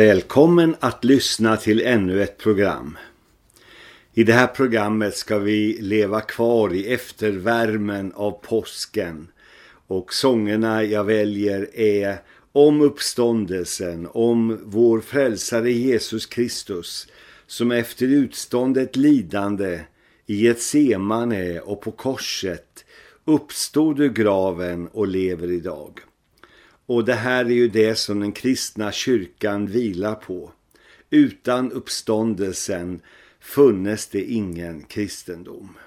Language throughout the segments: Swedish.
Välkommen att lyssna till ännu ett program. I det här programmet ska vi leva kvar i eftervärmen av påsken och sångerna jag väljer är om uppståndelsen, om vår frälsare Jesus Kristus som efter utståndet lidande i ett semane och på korset uppstod ur graven och lever idag. Och det här är ju det som den kristna kyrkan vilar på. Utan uppståndelsen funnes det ingen kristendom.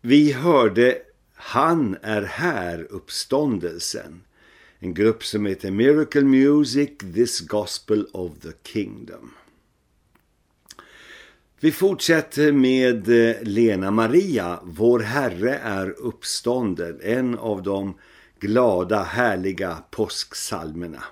Vi hörde Han är här uppståndelsen. En grupp som heter Miracle Music, This Gospel of the Kingdom. Vi fortsätter med eh, Lena Maria, Vår Herre är uppstånden, en av de glada, härliga påsksalmerna.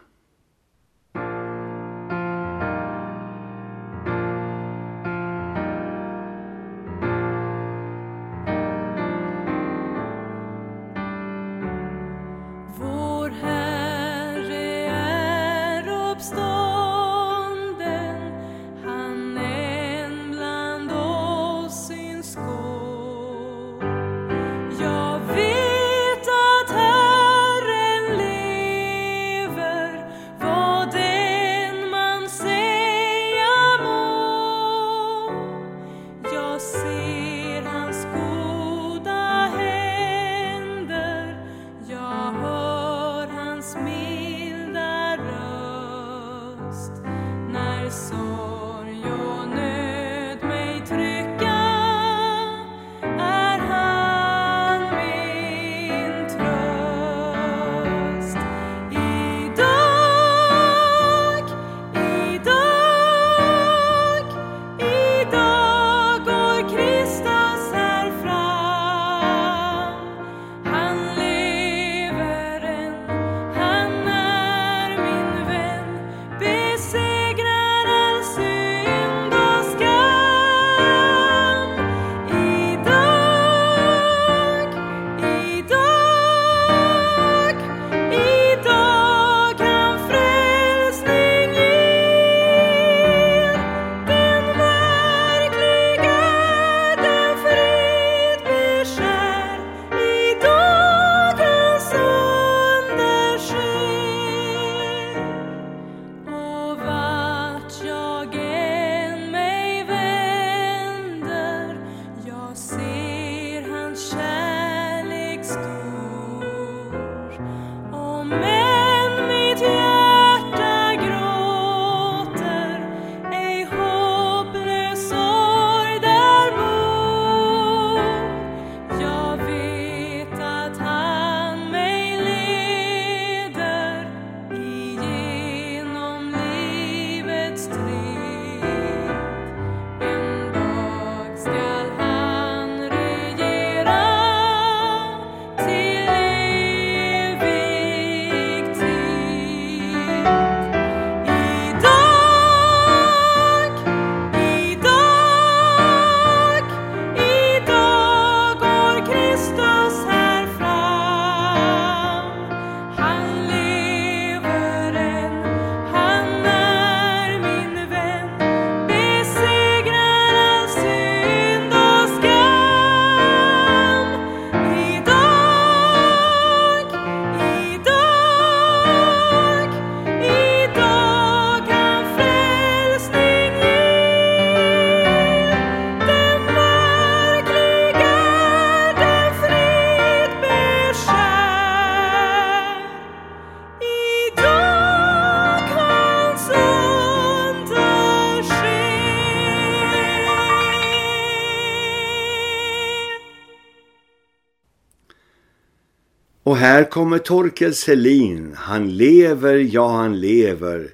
Och här kommer Torkel Selin. Han lever, ja han lever,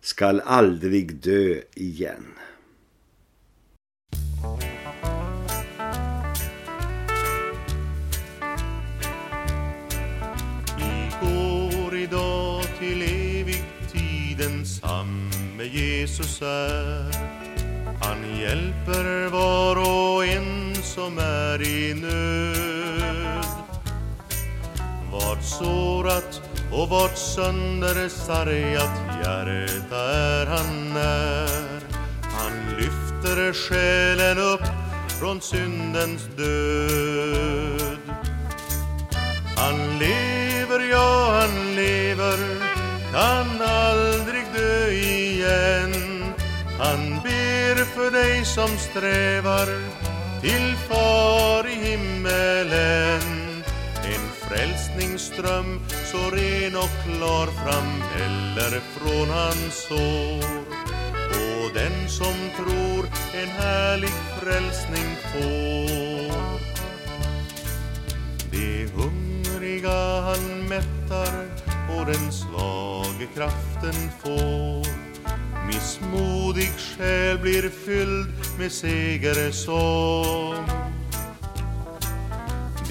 skall aldrig dö igen. går idag till evig tiden samme Jesus är. Han hjälper var och en som är i nöd vart sårat och vart söndersargat hjärta är han när. Han lyfter själen upp från syndens död. Han lever, ja han lever, kan aldrig dö igen. Han ber för dig som strävar till far i himmelen. Frälsningsström så ren och klar framhäller från hans sår. Och den som tror en härlig frälsning får. De hungriga han mättar och den svage kraften får. Missmodig själ blir fylld med segersång.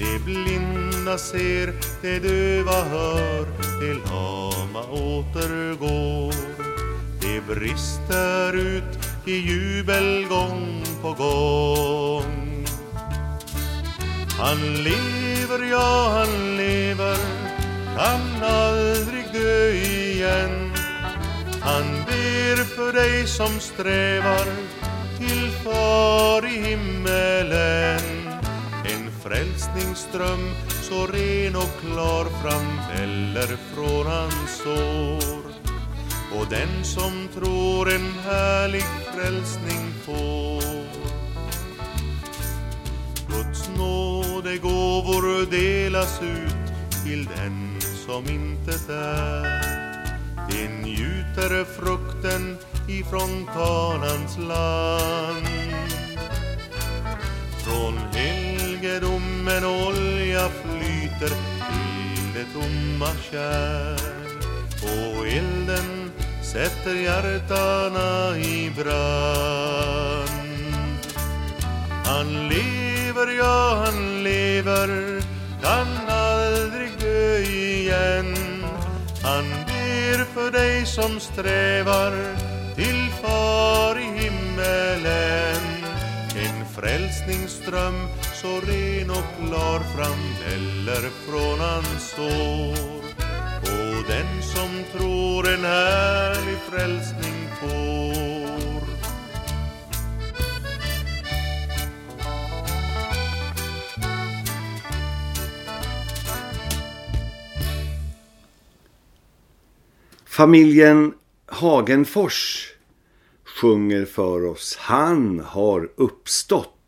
De blinda ser, de döva hör, de lama återgår. De brister ut i jubel gång på gång. Han lever, ja han lever, kan aldrig dö igen. Han ber för dig som strävar till far i himmelen. En frälsningsström så ren och klar framväller från hans sår. Och den som tror en härlig frälsning får. Guds nådegåvor delas ut till den som intet är. De njuter frukten ifrån Kanans land. Från helgedomen olja flyter till det tomma kärl. Och elden sätter hjärtana i brand. Han lever, ja han lever, kan aldrig dö igen. Han ber för dig som strävar till far i himmelen. En frälsningsström så ren och klar framhäller från hans sår. Och den som tror en härlig frälsning får. Familjen Hagenfors sjunger för oss Han har uppstått.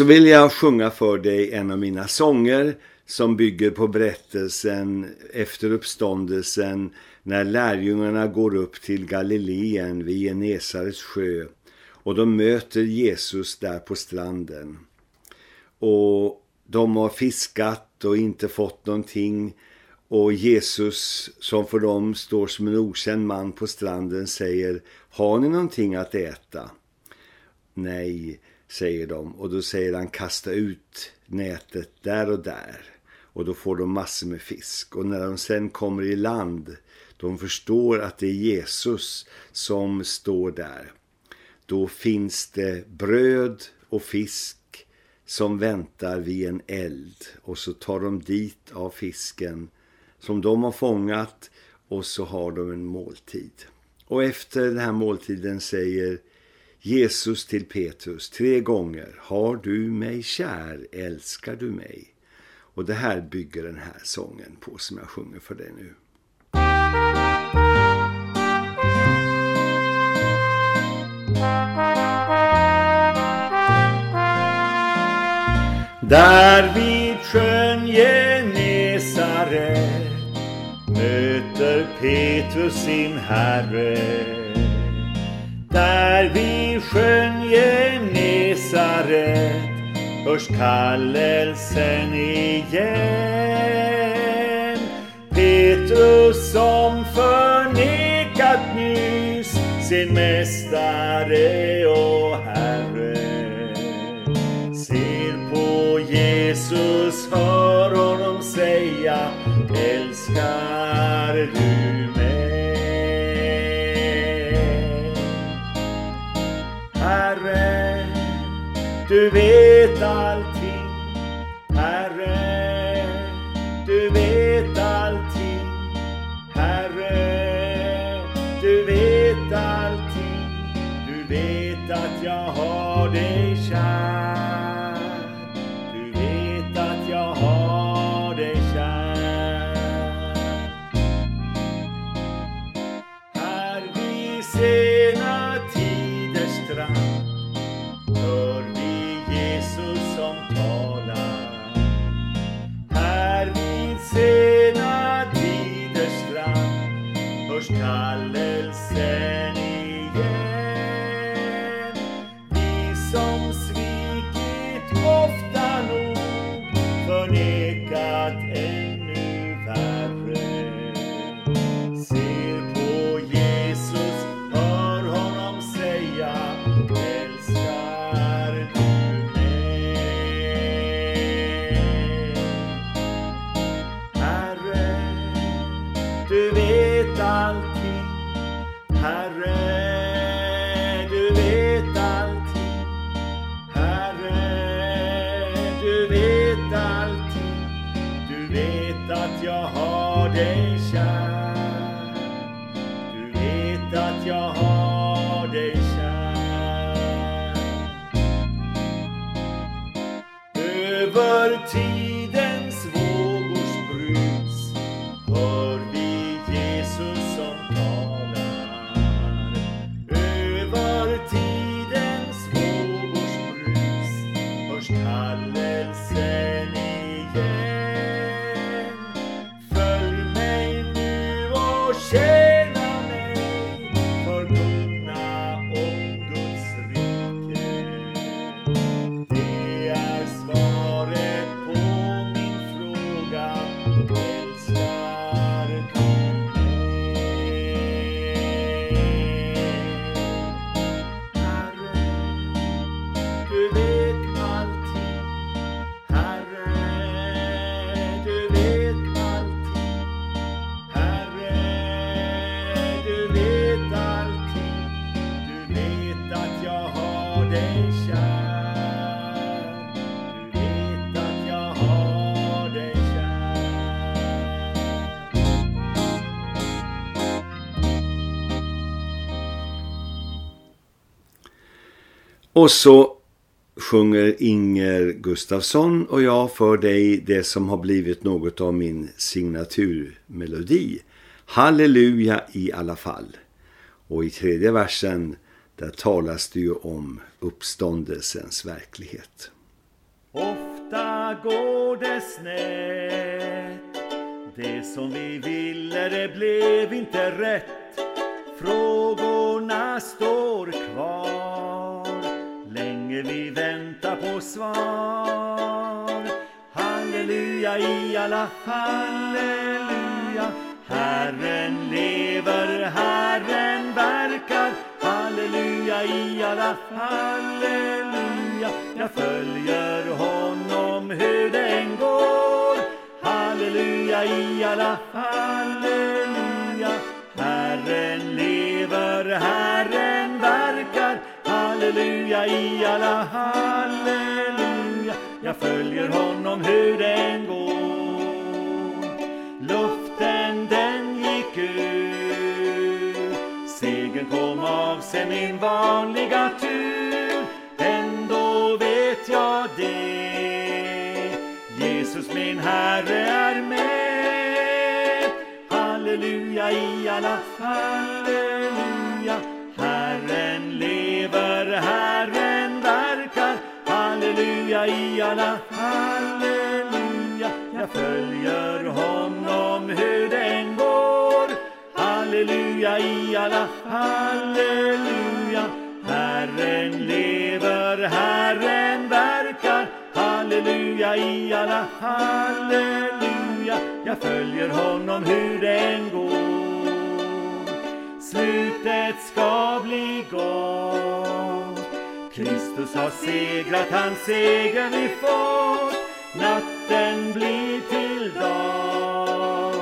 Så vill jag sjunga för dig en av mina sånger som bygger på berättelsen efter uppståndelsen när lärjungarna går upp till Galileen vid Genesarets sjö och de möter Jesus där på stranden. Och de har fiskat och inte fått någonting och Jesus som för dem står som en okänd man på stranden säger Har ni någonting att äta? Nej, säger de. Och då säger han kasta ut nätet där och där. Och då får de massor med fisk. Och när de sen kommer i land, de förstår att det är Jesus som står där. Då finns det bröd och fisk som väntar vid en eld. Och så tar de dit av fisken som de har fångat och så har de en måltid. Och efter den här måltiden säger Jesus till Petrus tre gånger Har du mig kär, älskar du mig? Och det här bygger den här sången på som jag sjunger för dig nu. Där vid sjön Genesaret möter Petrus sin Herre när vi skönjer Genesaret hörs kallelsen igen. Petrus som förnekat nyss sin mästare och Herre ser på Jesus, hör honom säga älskar du Du vet allting, Herre. Och så sjunger Inger Gustafsson och jag för dig det som har blivit något av min signaturmelodi. Halleluja i alla fall. Och i tredje versen där talas det ju om uppståndelsens verklighet. Ofta går det snett Det som vi ville det blev inte rätt Frågorna står kvar vi väntar på svar. Halleluja i alla halleluja. Herren lever, Herren verkar. Halleluja i alla halleluja. Jag följer honom hur den går. Halleluja i alla halleluja. Herren lever, Herren verkar Halleluja i alla halleluja. Jag följer honom hur den går. Luften den gick ur. Segern kom av sig min vanliga tur. Ändå vet jag det. Jesus min Herre är med. Halleluja i alla fall. Alla halleluja. Jag följer honom hur den går. Halleluja i alla halleluja. Herren lever, Herren verkar. Halleluja i alla halleluja. Jag följer honom hur den går. Slutet ska bli gott. Kristus har segrat, hans seger vi fått Natten blir till dag.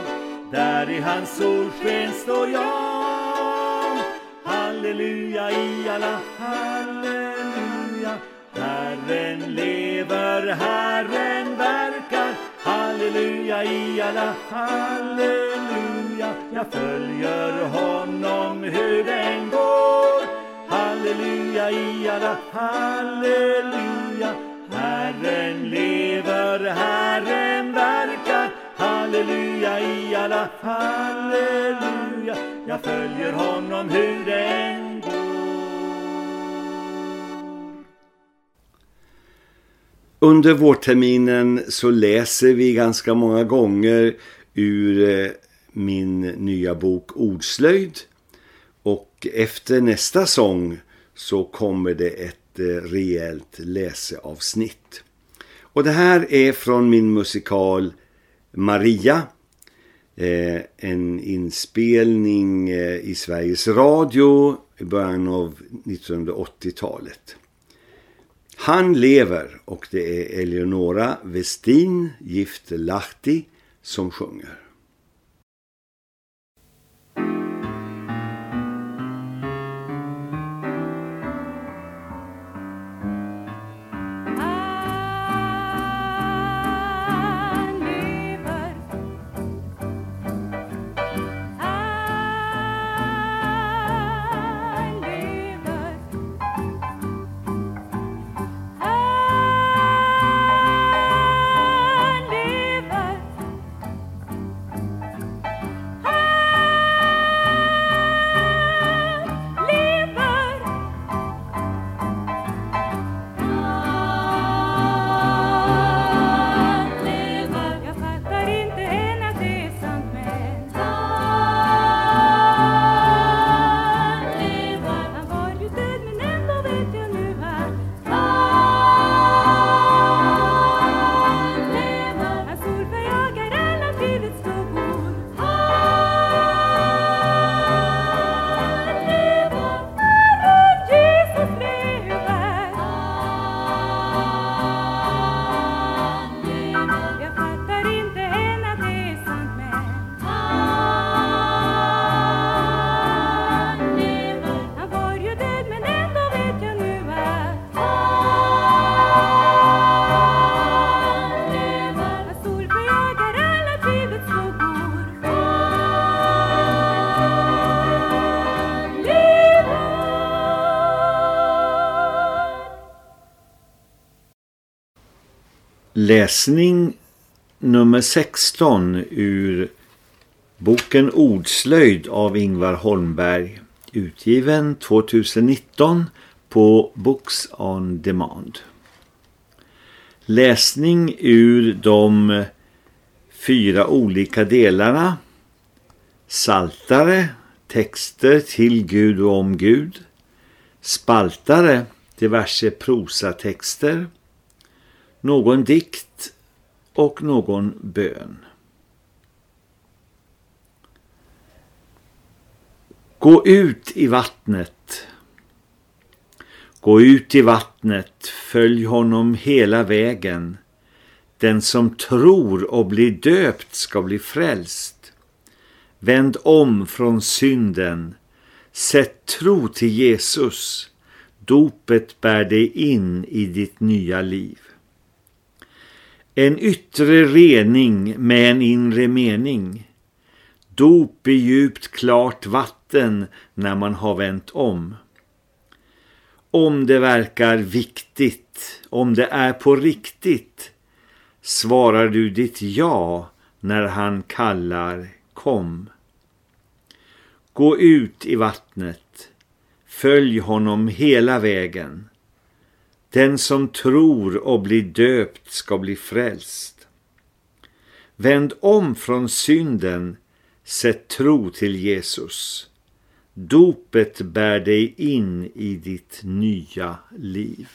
Där i hans solsken står jag. Halleluja i alla halleluja. Herren lever, Herren verkar. Halleluja i alla halleluja. Jag följer honom hur den går Halleluja i alla halleluja. Herren lever, Herren verkar. Halleluja i alla halleluja. Jag följer honom hur det än går. Under vårterminen så läser vi ganska många gånger ur eh, min nya bok Ordslöjd. Och efter nästa sång så kommer det ett eh, rejält läseavsnitt. Och det här är från min musikal Maria. Eh, en inspelning eh, i Sveriges Radio i början av 1980-talet. Han lever och det är Eleonora Westin, gift Lahti, som sjunger. Läsning nummer 16 ur boken Ordslöjd av Ingvar Holmberg utgiven 2019 på Books on Demand. Läsning ur de fyra olika delarna. Saltare, texter till Gud och om Gud. Spaltare, diverse prosatexter. Någon dikt och någon bön. Gå ut i vattnet. Gå ut i vattnet, följ honom hela vägen. Den som tror och blir döpt ska bli frälst. Vänd om från synden. Sätt tro till Jesus. Dopet bär dig in i ditt nya liv. En yttre rening med en inre mening. Dop i djupt klart vatten när man har vänt om. Om det verkar viktigt, om det är på riktigt, svarar du ditt ja när han kallar kom. Gå ut i vattnet, följ honom hela vägen. Den som tror och blir döpt ska bli frälst. Vänd om från synden, sätt tro till Jesus. Dopet bär dig in i ditt nya liv.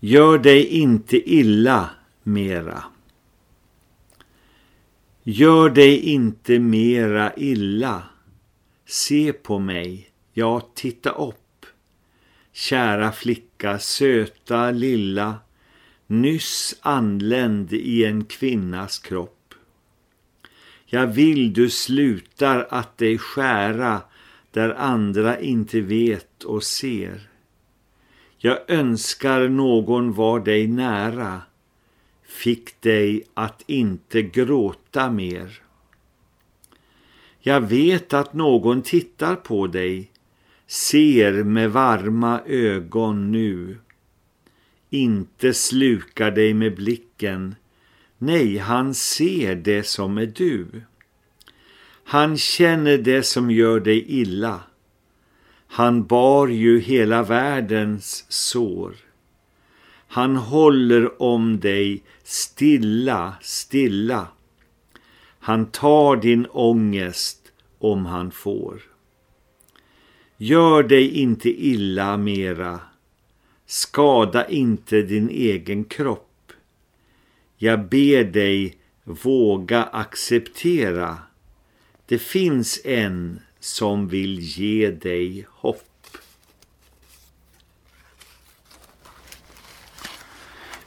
Gör dig inte illa mera. Gör dig inte mera illa. Se på mig, ja titta upp. Kära flicka, söta lilla, nyss anländ i en kvinnas kropp. Jag vill du slutar att dig skära där andra inte vet och ser. Jag önskar någon var dig nära, fick dig att inte gråta mer. Jag vet att någon tittar på dig, ser med varma ögon nu. Inte slukar dig med blicken, nej han ser det som är du. Han känner det som gör dig illa. Han bar ju hela världens sår. Han håller om dig stilla, stilla. Han tar din ångest om han får. Gör dig inte illa mera. Skada inte din egen kropp. Jag ber dig våga acceptera. Det finns en som vill ge dig hopp.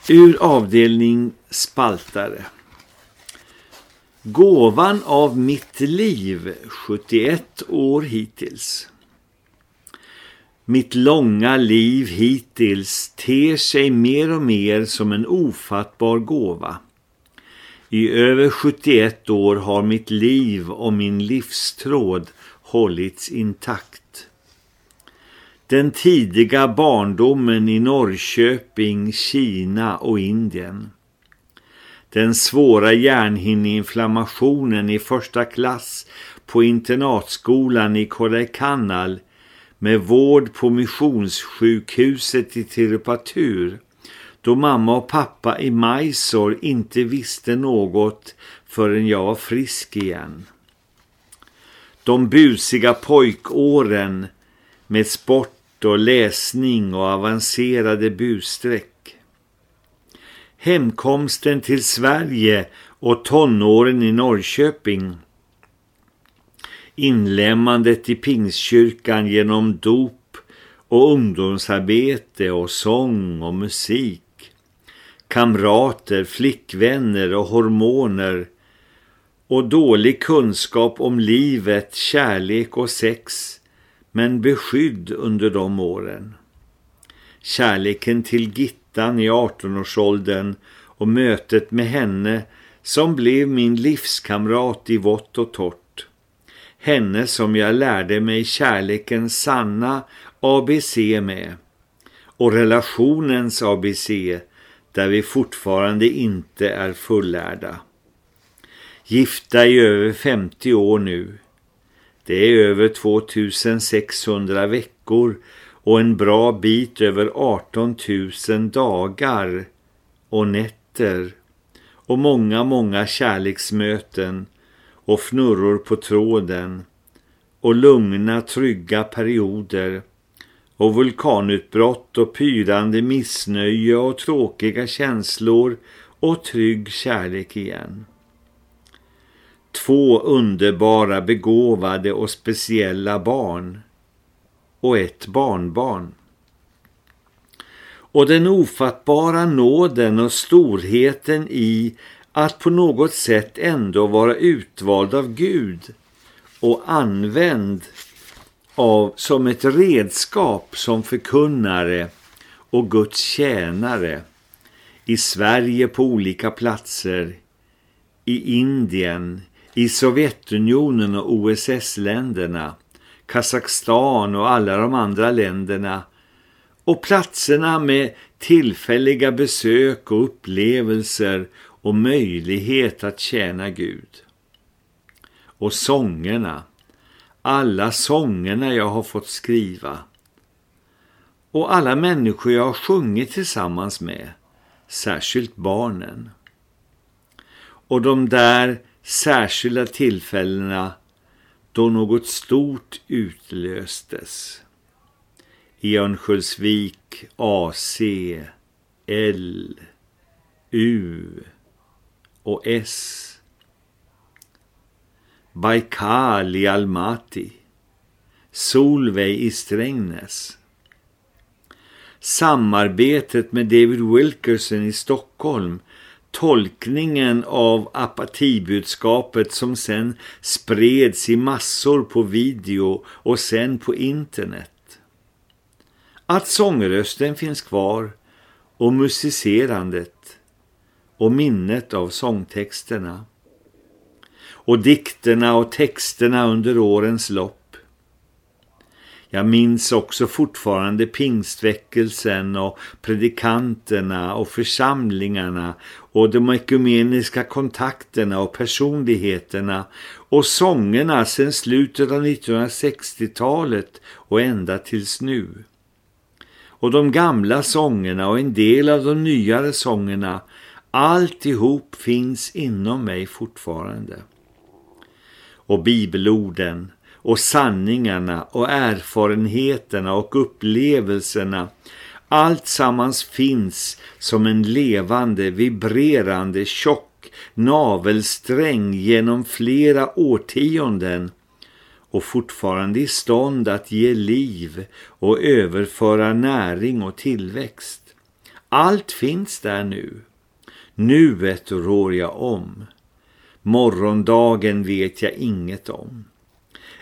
Ur avdelning spaltare. Gåvan av mitt liv 71 år hittills. Mitt långa liv hittills ter sig mer och mer som en ofattbar gåva. I över 71 år har mitt liv och min livstråd hållits intakt. Den tidiga barndomen i Norrköping, Kina och Indien. Den svåra hjärnhinneinflammationen i första klass på internatskolan i Kodaikanal med vård på missionssjukhuset i Tirpatur då mamma och pappa i Mysore inte visste något förrän jag var frisk igen. De busiga pojkåren med sport och läsning och avancerade bussträck. Hemkomsten till Sverige och tonåren i Norrköping. Inlämmandet i Pingstkyrkan genom dop och ungdomsarbete och sång och musik. Kamrater, flickvänner och hormoner och dålig kunskap om livet, kärlek och sex men beskydd under de åren. Kärleken till Gittan i 18-årsåldern och mötet med henne som blev min livskamrat i vått och torrt. Henne som jag lärde mig kärlekens sanna ABC med och relationens ABC där vi fortfarande inte är fullärda. Gifta i över 50 år nu. Det är över 2600 veckor och en bra bit över 18 000 dagar och nätter och många, många kärleksmöten och fnurror på tråden och lugna, trygga perioder och vulkanutbrott och pyrande missnöje och tråkiga känslor och trygg kärlek igen. Två underbara, begåvade och speciella barn och ett barnbarn. Och den ofattbara nåden och storheten i att på något sätt ändå vara utvald av Gud och använd av som ett redskap som förkunnare och Guds tjänare i Sverige på olika platser, i Indien, i Sovjetunionen och OSS-länderna, Kazakstan och alla de andra länderna och platserna med tillfälliga besök och upplevelser och möjlighet att tjäna Gud. Och sångerna, alla sångerna jag har fått skriva och alla människor jag har sjungit tillsammans med, särskilt barnen. Och de där särskilda tillfällena då något stort utlöstes. I Örnsköldsvik AC, L, U och S. Baikal i Almaty. Solveig i Strängnäs. Samarbetet med David Wilkerson i Stockholm tolkningen av apatibudskapet som sen spreds i massor på video och sen på internet. Att sångrösten finns kvar och musicerandet och minnet av sångtexterna och dikterna och texterna under årens lopp jag minns också fortfarande pingstväckelsen och predikanterna och församlingarna och de ekumeniska kontakterna och personligheterna och sångerna sedan slutet av 1960-talet och ända tills nu. Och de gamla sångerna och en del av de nyare sångerna, alltihop finns inom mig fortfarande. Och bibelorden och sanningarna och erfarenheterna och upplevelserna. Allt sammans finns som en levande, vibrerande, tjock navelsträng genom flera årtionden och fortfarande i stånd att ge liv och överföra näring och tillväxt. Allt finns där nu. Nuet rår jag om. Morgondagen vet jag inget om.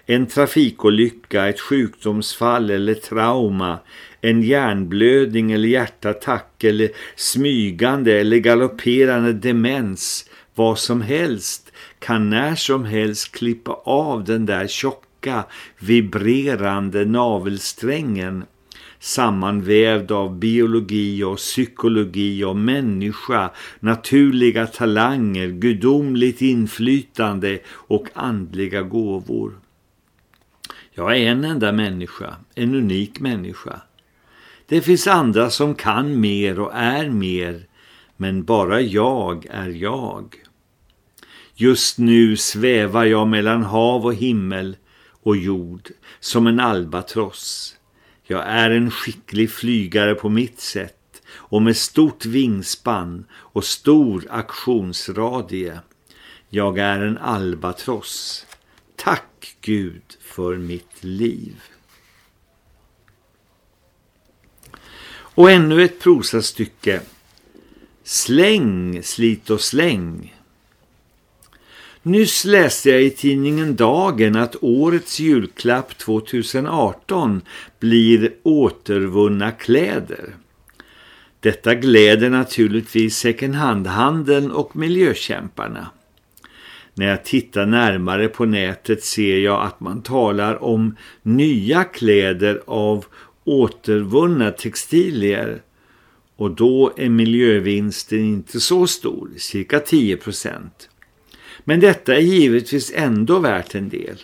En trafikolycka, ett sjukdomsfall eller trauma, en hjärnblödning eller hjärtattack eller smygande eller galopperande demens, vad som helst kan när som helst klippa av den där tjocka, vibrerande navelsträngen sammanvävd av biologi och psykologi och människa, naturliga talanger, gudomligt inflytande och andliga gåvor. Jag är en enda människa, en unik människa. Det finns andra som kan mer och är mer, men bara jag är jag. Just nu svävar jag mellan hav och himmel och jord som en albatross. Jag är en skicklig flygare på mitt sätt och med stort vingspann och stor aktionsradie. Jag är en albatross. Tack Gud för mitt liv. Och ännu ett prosastycke. Släng, slit och släng. Nyss läste jag i tidningen Dagen att årets julklapp 2018 blir återvunna kläder. Detta gläder naturligtvis second hand-handeln och miljökämparna. När jag tittar närmare på nätet ser jag att man talar om nya kläder av återvunna textilier och då är miljövinsten inte så stor, cirka 10 procent. Men detta är givetvis ändå värt en del.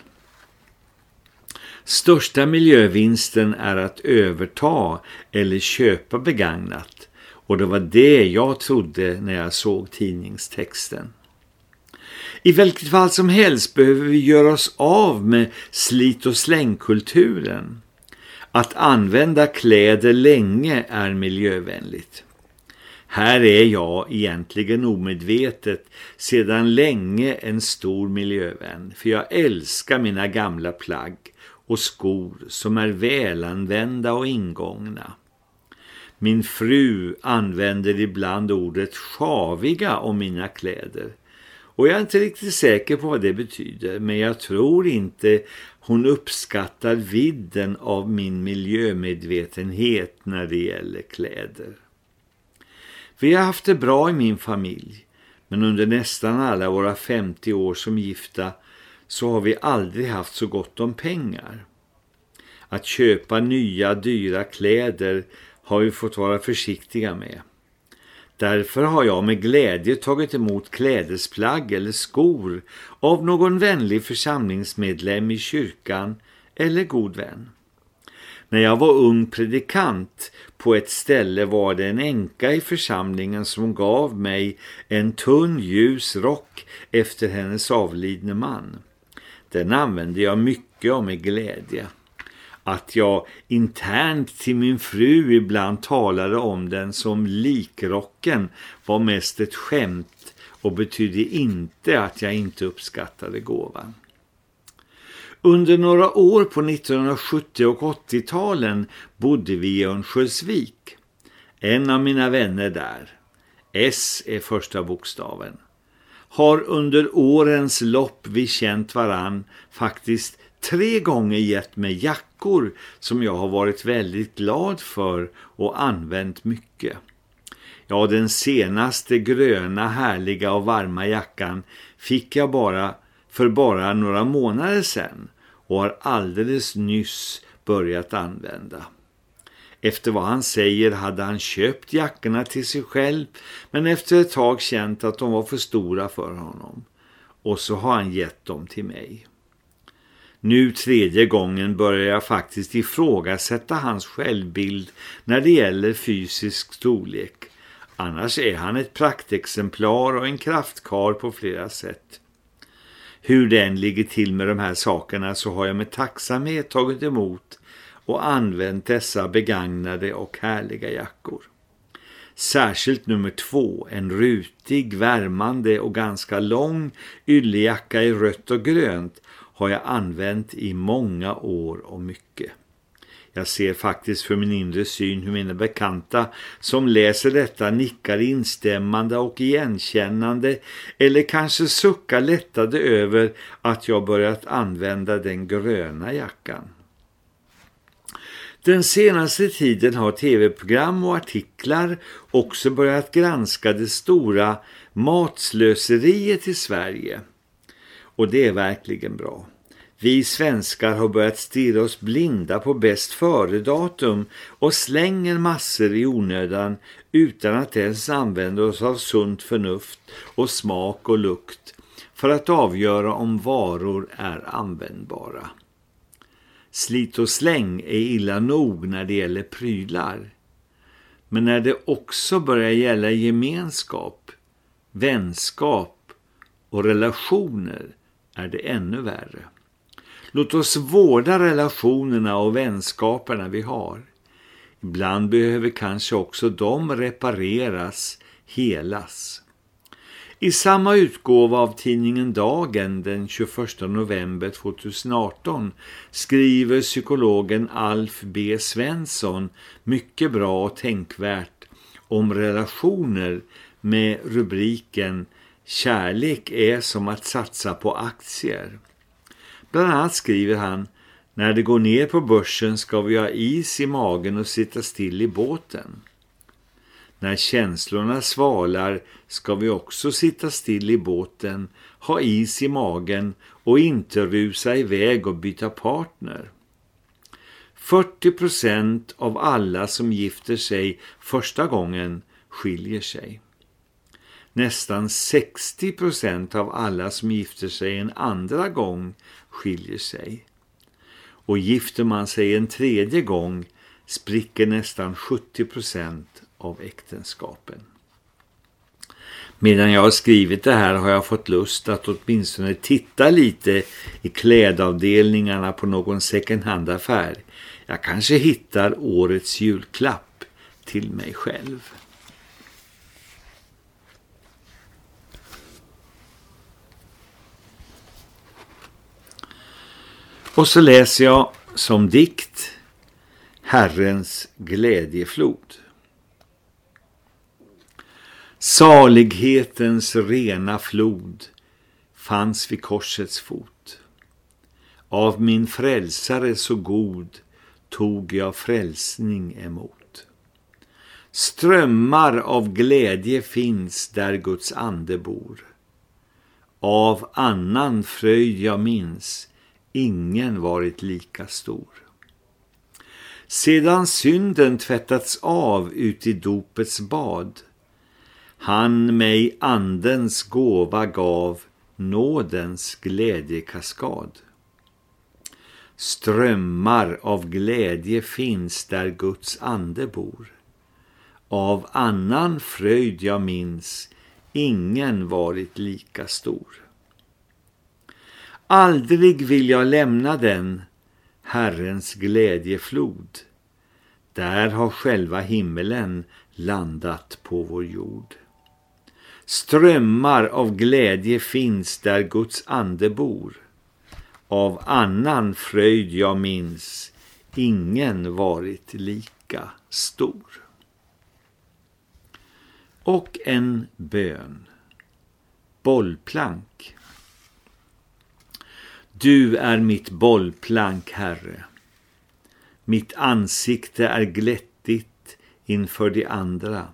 Största miljövinsten är att överta eller köpa begagnat och det var det jag trodde när jag såg tidningstexten. I vilket fall som helst behöver vi göra oss av med slit- och slängkulturen. Att använda kläder länge är miljövänligt. Här är jag egentligen omedvetet sedan länge en stor miljövän för jag älskar mina gamla plagg och skor som är välanvända och ingångna. Min fru använder ibland ordet sjaviga om mina kläder och jag är inte riktigt säker på vad det betyder men jag tror inte hon uppskattar vidden av min miljömedvetenhet när det gäller kläder. Vi har haft det bra i min familj men under nästan alla våra 50 år som gifta så har vi aldrig haft så gott om pengar. Att köpa nya dyra kläder har vi fått vara försiktiga med. Därför har jag med glädje tagit emot klädesplagg eller skor av någon vänlig församlingsmedlem i kyrkan eller god vän. När jag var ung predikant på ett ställe var det en enka i församlingen som gav mig en tunn ljus rock efter hennes avlidne man. Den använde jag mycket och med glädje. Att jag internt till min fru ibland talade om den som likrocken var mest ett skämt och betydde inte att jag inte uppskattade gåvan. Under några år på 1970- och 80-talen bodde vi i Örnsköldsvik. En av mina vänner där, S är första bokstaven, har under årens lopp vi känt varann faktiskt tre gånger gett mig jackor som jag har varit väldigt glad för och använt mycket. Ja, den senaste gröna, härliga och varma jackan fick jag bara för bara några månader sedan och har alldeles nyss börjat använda. Efter vad han säger hade han köpt jackorna till sig själv men efter ett tag känt att de var för stora för honom. Och så har han gett dem till mig. Nu tredje gången börjar jag faktiskt ifrågasätta hans självbild när det gäller fysisk storlek. Annars är han ett praktexemplar och en kraftkar på flera sätt. Hur den ligger till med de här sakerna så har jag med tacksamhet tagit emot och använt dessa begagnade och härliga jackor. Särskilt nummer två, en rutig, värmande och ganska lång yllejacka i rött och grönt har jag använt i många år och mycket. Jag ser faktiskt för min inre syn hur mina bekanta som läser detta nickar instämmande och igenkännande eller kanske suckar lättade över att jag börjat använda den gröna jackan. Den senaste tiden har tv-program och artiklar också börjat granska det stora matslöseriet i Sverige. Och det är verkligen bra. Vi svenskar har börjat stirra oss blinda på bäst före-datum och slänger massor i onödan utan att ens använda oss av sunt förnuft och smak och lukt för att avgöra om varor är användbara. Slit och släng är illa nog när det gäller prylar. Men när det också börjar gälla gemenskap, vänskap och relationer är det ännu värre. Låt oss vårda relationerna och vänskaperna vi har. Ibland behöver kanske också de repareras, helas. I samma utgåva av tidningen Dagen den 21 november 2018 skriver psykologen Alf B. Svensson mycket bra och tänkvärt om relationer med rubriken Kärlek är som att satsa på aktier. Bland annat skriver han När det går ner på börsen ska vi ha is i magen och sitta still i båten. När känslorna svalar ska vi också sitta still i båten, ha is i magen och inte rusa iväg och byta partner. 40% av alla som gifter sig första gången skiljer sig. Nästan 60% av alla som gifter sig en andra gång skiljer sig. och gifter man sig en tredje gång spricker nästan 70% av äktenskapen. Medan jag har skrivit det här har jag fått lust att åtminstone titta lite i klädavdelningarna på någon second hand-affär. Jag kanske hittar årets julklapp till mig själv. Och så läser jag som dikt Herrens glädjeflod. Salighetens rena flod fanns vid korsets fot. Av min frälsare så god tog jag frälsning emot. Strömmar av glädje finns där Guds ande bor. Av annan fröjd jag minns, ingen varit lika stor. Sedan synden tvättats av ut i dopets bad, han mig andens gåva gav nådens glädjekaskad. Strömmar av glädje finns där Guds ande bor. Av annan fröjd jag minns, ingen varit lika stor. Aldrig vill jag lämna den, Herrens glädjeflod. Där har själva himmelen landat på vår jord. Strömmar av glädje finns där Guds ande bor. Av annan fröjd jag minns, ingen varit lika stor. Och en bön. Bollplank. Du är mitt bollplank, Herre. Mitt ansikte är glättigt inför de andra.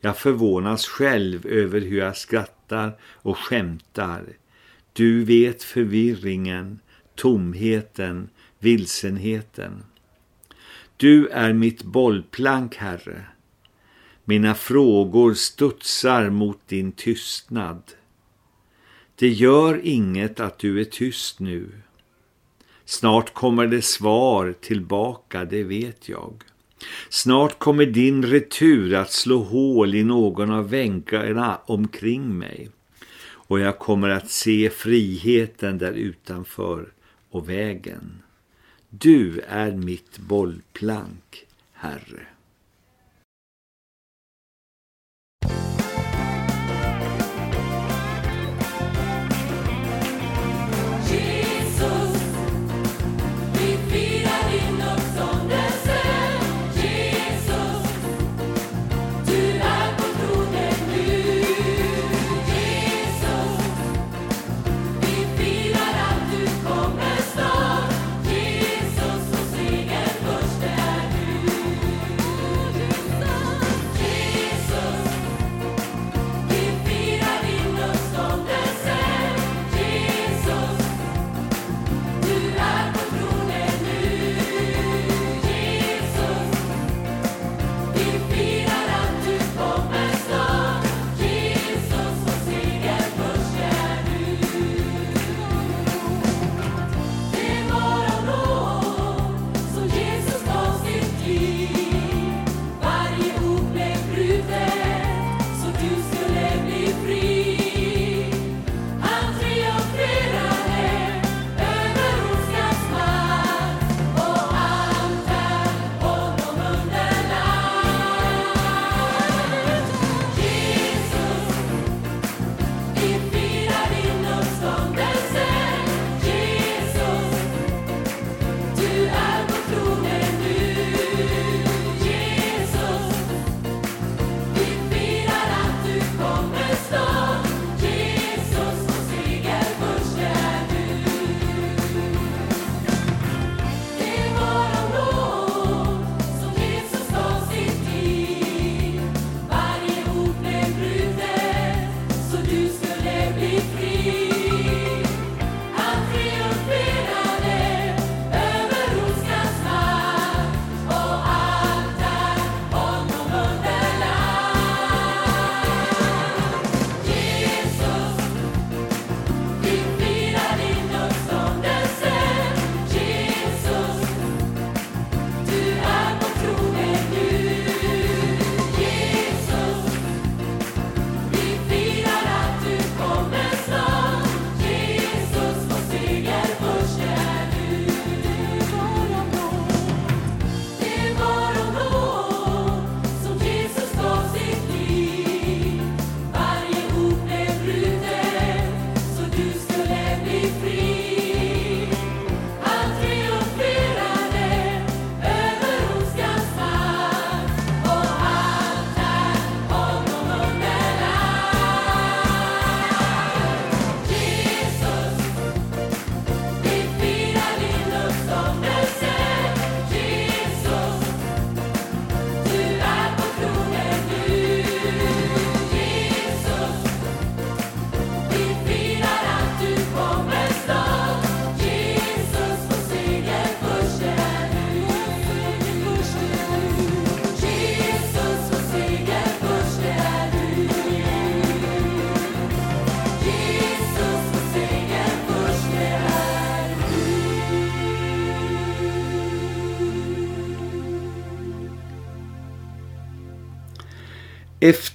Jag förvånas själv över hur jag skrattar och skämtar. Du vet förvirringen, tomheten, vilsenheten. Du är mitt bollplank, Herre. Mina frågor studsar mot din tystnad. Det gör inget att du är tyst nu. Snart kommer det svar tillbaka, det vet jag. Snart kommer din retur att slå hål i någon av vänkarna omkring mig. Och jag kommer att se friheten där utanför och vägen. Du är mitt bollplank, Herre.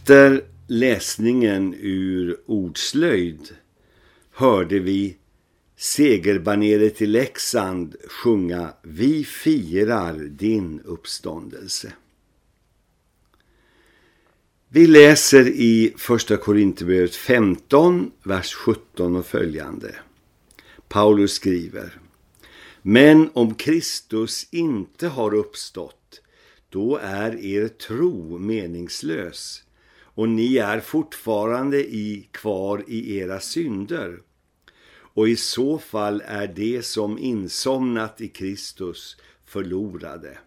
Efter läsningen ur ordslöjd hörde vi segerbaneret i Leksand sjunga Vi firar din uppståndelse. Vi läser i första Korinthierbrevet 15, vers 17 och följande. Paulus skriver Men om Kristus inte har uppstått, då är er tro meningslös och ni är fortfarande i, kvar i era synder. Och i så fall är det som insomnat i Kristus förlorade.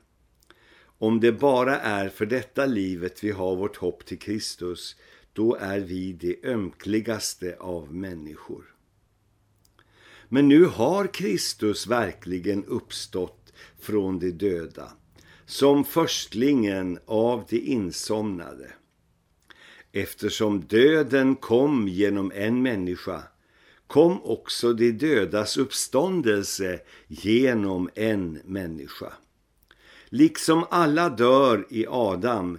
Om det bara är för detta livet vi har vårt hopp till Kristus, då är vi det ömkligaste av människor. Men nu har Kristus verkligen uppstått från de döda, som förstlingen av de insomnade. Eftersom döden kom genom en människa, kom också de dödas uppståndelse genom en människa. Liksom alla dör i Adam,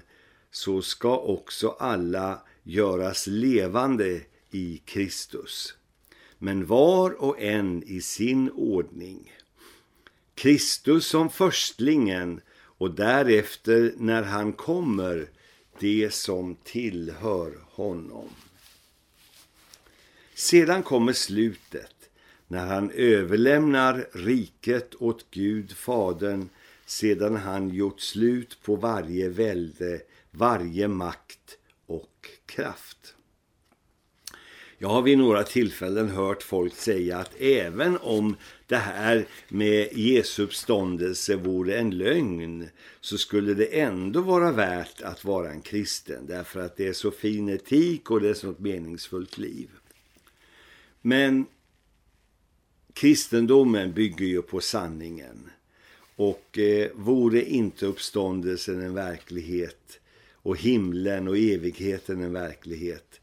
så ska också alla göras levande i Kristus. Men var och en i sin ordning. Kristus som förstlingen och därefter när han kommer det som tillhör honom. Sedan kommer slutet när han överlämnar riket åt Gud Fadern sedan han gjort slut på varje välde, varje makt och kraft. Jag har vid några tillfällen hört folk säga att även om det här med Jesu uppståndelse vore en lögn så skulle det ändå vara värt att vara en kristen därför att det är så fin etik och det är så ett meningsfullt liv. Men kristendomen bygger ju på sanningen och eh, vore inte uppståndelsen en verklighet och himlen och evigheten en verklighet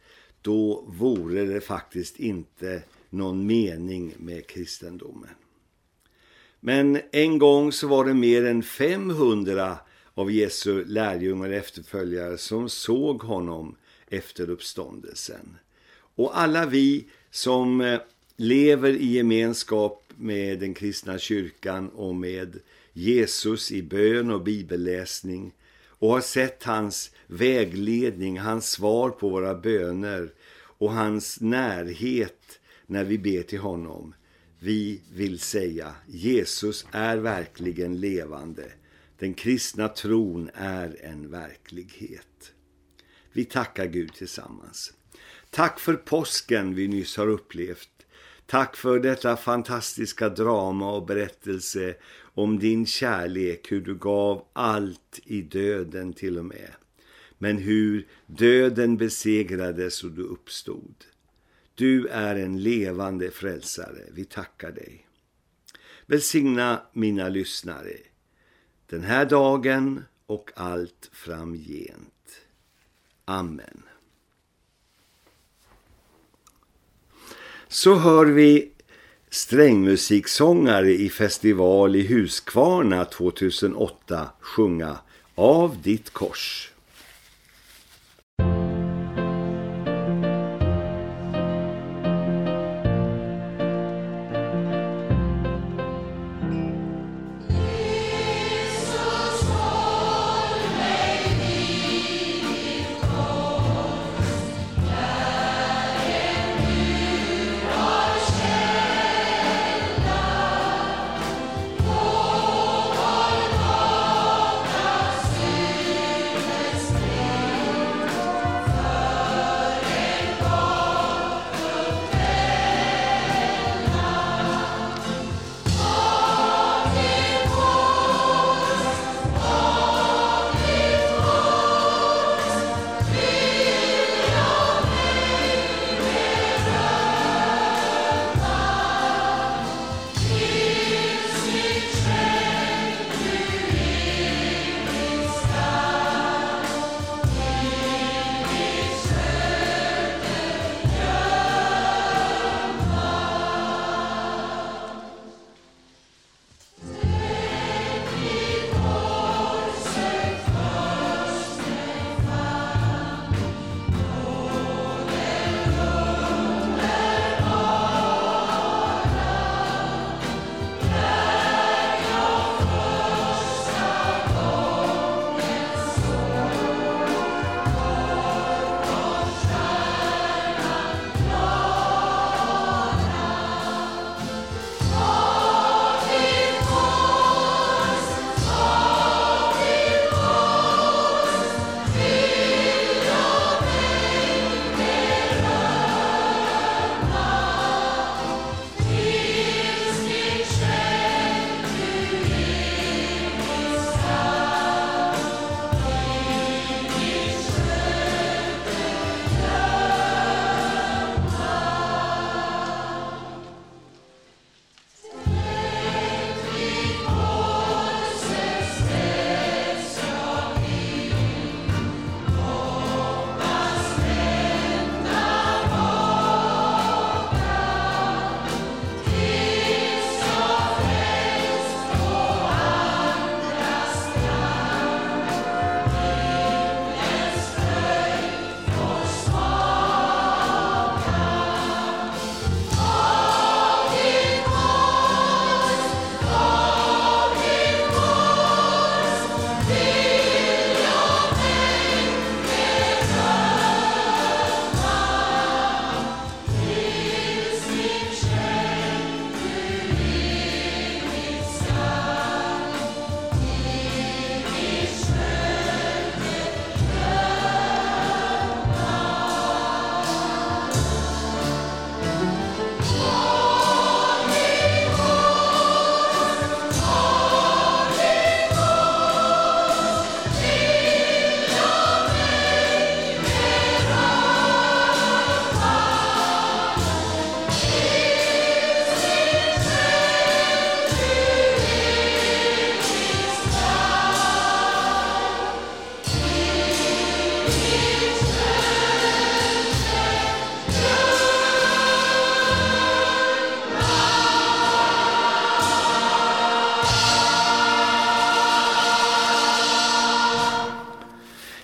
då vore det faktiskt inte någon mening med kristendomen. Men en gång så var det mer än 500 av Jesu lärjungar och efterföljare som såg honom efter uppståndelsen. Och alla vi som eh, lever i gemenskap med den kristna kyrkan och med Jesus i bön och bibelläsning och har sett hans vägledning, hans svar på våra böner och hans närhet när vi ber till honom. Vi vill säga, Jesus är verkligen levande. Den kristna tron är en verklighet. Vi tackar Gud tillsammans. Tack för påsken vi nyss har upplevt. Tack för detta fantastiska drama och berättelse om din kärlek, hur du gav allt i döden till och med. Men hur döden besegrades och du uppstod. Du är en levande frälsare, vi tackar dig. Välsigna mina lyssnare den här dagen och allt framgent. Amen. Så hör vi strängmusiksångare i festival i Huskvarna 2008 sjunga Av ditt kors.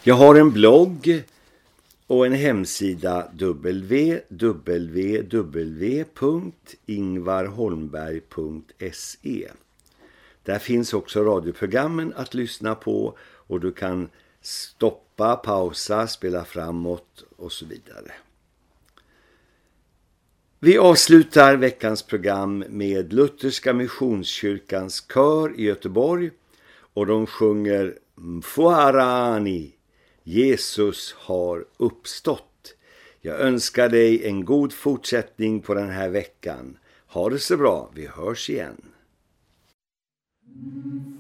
Jag har en blogg och en hemsida www.ingvarholmberg.se Där finns också radioprogrammen att lyssna på och du kan stoppa, pausa, spela framåt och så vidare. Vi avslutar veckans program med Lutherska Missionskyrkans kör i Göteborg och de sjunger Mfuarani, Jesus har uppstått. Jag önskar dig en god fortsättning på den här veckan. Ha det så bra, vi hörs igen. Mm,